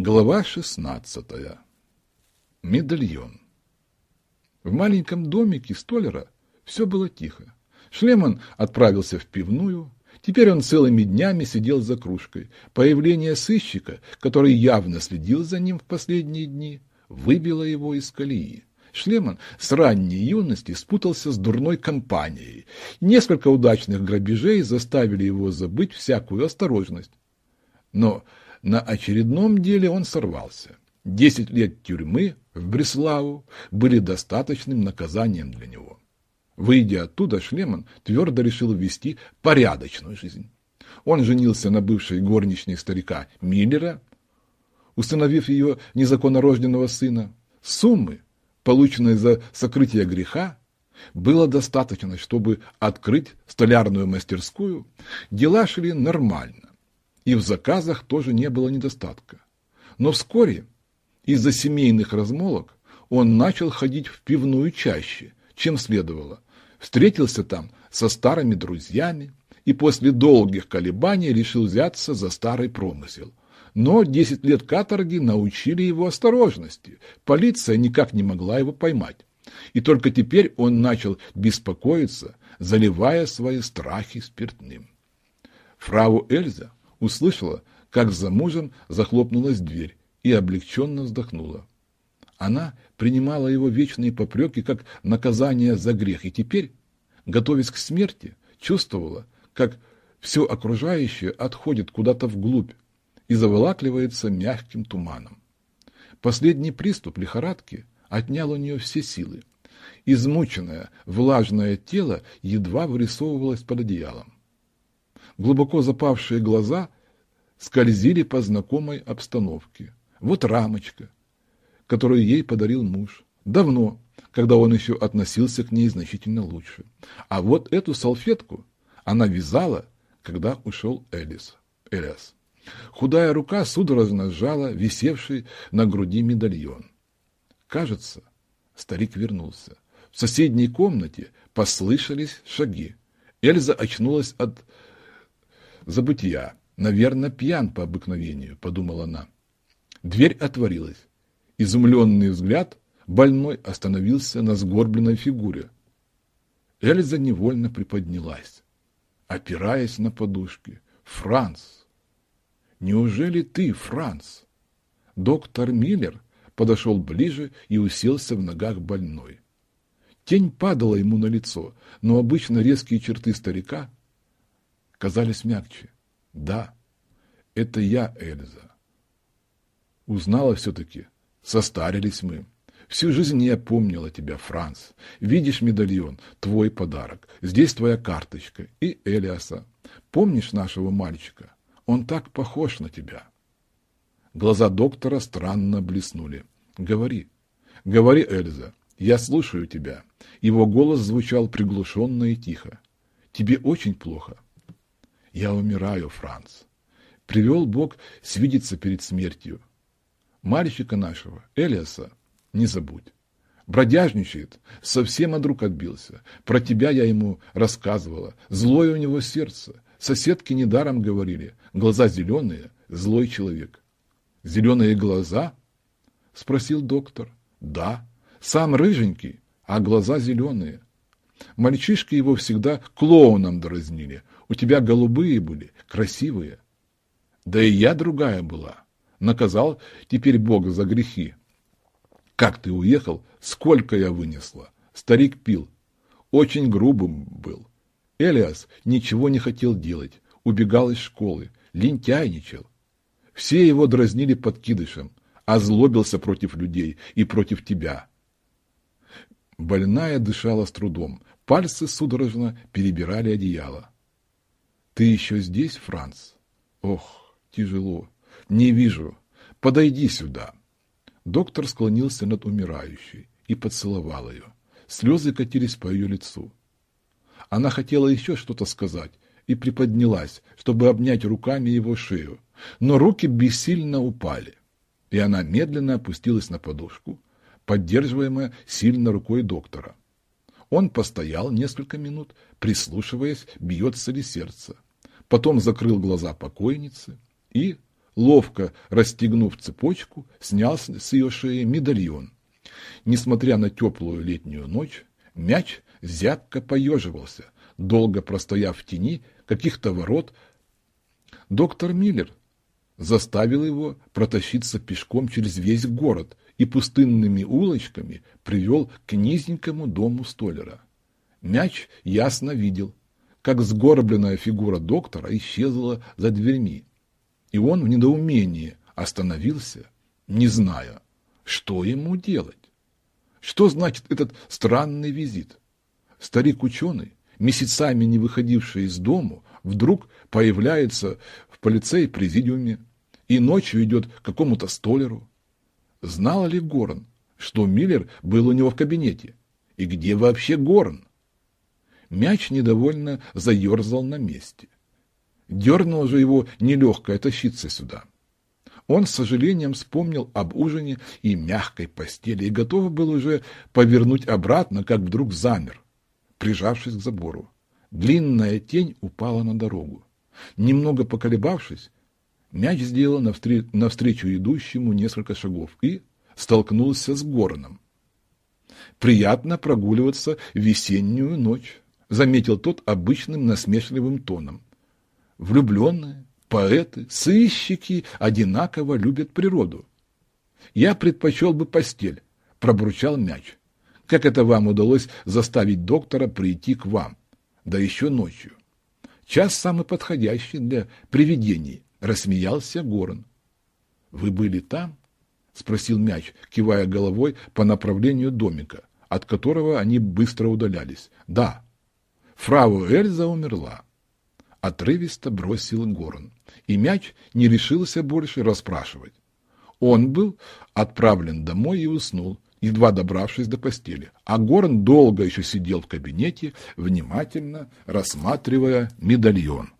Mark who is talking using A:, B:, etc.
A: Глава шестнадцатая. Медальон. В маленьком домике Столера все было тихо. Шлеман отправился в пивную. Теперь он целыми днями сидел за кружкой. Появление сыщика, который явно следил за ним в последние дни, выбило его из колеи. Шлеман с ранней юности спутался с дурной компанией. Несколько удачных грабежей заставили его забыть всякую осторожность. Но на очередном деле он сорвался. Десять лет тюрьмы в Бреславу были достаточным наказанием для него. Выйдя оттуда, Шлеман твердо решил вести порядочную жизнь. Он женился на бывшей горничной старика Миллера, установив ее незаконнорожденного сына. Суммы, полученные за сокрытие греха, было достаточно, чтобы открыть столярную мастерскую. Дела шли нормально, и в заказах тоже не было недостатка. Но вскоре из-за семейных размолок он начал ходить в пивную чаще, чем следовало, встретился там со старыми друзьями и после долгих колебаний решил взяться за старый промысел. Но десять лет каторги научили его осторожности. Полиция никак не могла его поймать. И только теперь он начал беспокоиться, заливая свои страхи спиртным. Фрау Эльза услышала, как за мужем захлопнулась дверь и облегченно вздохнула. Она принимала его вечные попреки как наказание за грех, и теперь, готовясь к смерти, чувствовала, как все окружающее отходит куда-то вглубь и заволакливается мягким туманом. Последний приступ лихорадки отнял у нее все силы. Измученное, влажное тело едва вырисовывалось под одеялом. Глубоко запавшие глаза скользили по знакомой обстановке. Вот рамочка, которую ей подарил муж. Давно, когда он еще относился к ней значительно лучше. А вот эту салфетку она вязала, когда ушел Элис. Элиас. Худая рука судорожно сжала висевший на груди медальон. Кажется, старик вернулся. В соседней комнате послышались шаги. Эльза очнулась от забытия. Наверное, пьян по обыкновению, подумала она. Дверь отворилась. Изумленный взгляд больной остановился на сгорбленной фигуре. Эльза невольно приподнялась, опираясь на подушки. «Франц! Неужели ты, Франц?» Доктор Миллер подошел ближе и уселся в ногах больной. Тень падала ему на лицо, но обычно резкие черты старика казались мягче. «Да, это я, Эльза. Узнала все-таки. Состарились мы. Всю жизнь я помнила тебя, Франц. Видишь медальон, твой подарок. Здесь твоя карточка. И Элиаса. Помнишь нашего мальчика? Он так похож на тебя. Глаза доктора странно блеснули. Говори. Говори, Эльза. Я слушаю тебя. Его голос звучал приглушенно и тихо. Тебе очень плохо. Я умираю, Франц. Привел Бог свидеться перед смертью. Мальчика нашего, Элиаса, не забудь. Бродяжничает, совсем от рук отбился. Про тебя я ему рассказывала. Злое у него сердце. Соседки недаром говорили. Глаза зеленые, злой человек. Зеленые глаза? Спросил доктор. Да, сам рыженький, а глаза зеленые. Мальчишки его всегда клоуном дразнили. У тебя голубые были, красивые. Да и я другая была наказал теперь Бога за грехи. Как ты уехал, сколько я вынесла. Старик пил. Очень грубым был. Элиас ничего не хотел делать, убегал из школы, лентяйничал. Все его дразнили подкидышем, озлобился против людей и против тебя. Больная дышала с трудом, пальцы судорожно перебирали одеяло. Ты еще здесь, Франц? Ох, тяжело. «Не вижу. Подойди сюда». Доктор склонился над умирающей и поцеловал ее. Слезы катились по ее лицу. Она хотела еще что-то сказать и приподнялась, чтобы обнять руками его шею, но руки бессильно упали, и она медленно опустилась на подушку, поддерживаемая сильно рукой доктора. Он постоял несколько минут, прислушиваясь, бьется ли сердце. Потом закрыл глаза покойницы и, ловко расстегнув цепочку, снял с ее шеи медальон. Несмотря на теплую летнюю ночь, мяч зябко поеживался, долго простояв в тени каких-то ворот. Доктор Миллер заставил его протащиться пешком через весь город и пустынными улочками привел к низенькому дому Столлера. Мяч ясно видел, как сгорбленная фигура доктора исчезла за дверьми, и он в недоумении остановился, не зная, что ему делать. Что значит этот странный визит? Старик-ученый, месяцами не выходивший из дому, вдруг появляется в полицей-президиуме и ночью идет к какому-то столеру. Знал ли Горн, что Миллер был у него в кабинете? И где вообще Горн? Мяч недовольно заерзал на месте. Дернуло же его нелегкое тащиться сюда. Он с сожалением вспомнил об ужине и мягкой постели и готов был уже повернуть обратно, как вдруг замер, прижавшись к забору. Длинная тень упала на дорогу. Немного поколебавшись, мяч сделал навстречу, навстречу идущему несколько шагов и столкнулся с Гороном. «Приятно прогуливаться весеннюю ночь», — заметил тот обычным насмешливым тоном. «Влюбленные, Поэты, сыщики одинаково любят природу. Я предпочел бы постель, пробурчал мяч. Как это вам удалось заставить доктора прийти к вам? Да еще ночью. Час самый подходящий для привидений, рассмеялся Горн. Вы были там? спросил мяч, кивая головой по направлению домика, от которого они быстро удалялись. Да. Фрау Эльза умерла. Отрывисто бросил Горн и мяч не решился больше расспрашивать. Он был отправлен домой и уснул, едва добравшись до постели, а Горн долго еще сидел в кабинете, внимательно рассматривая медальон.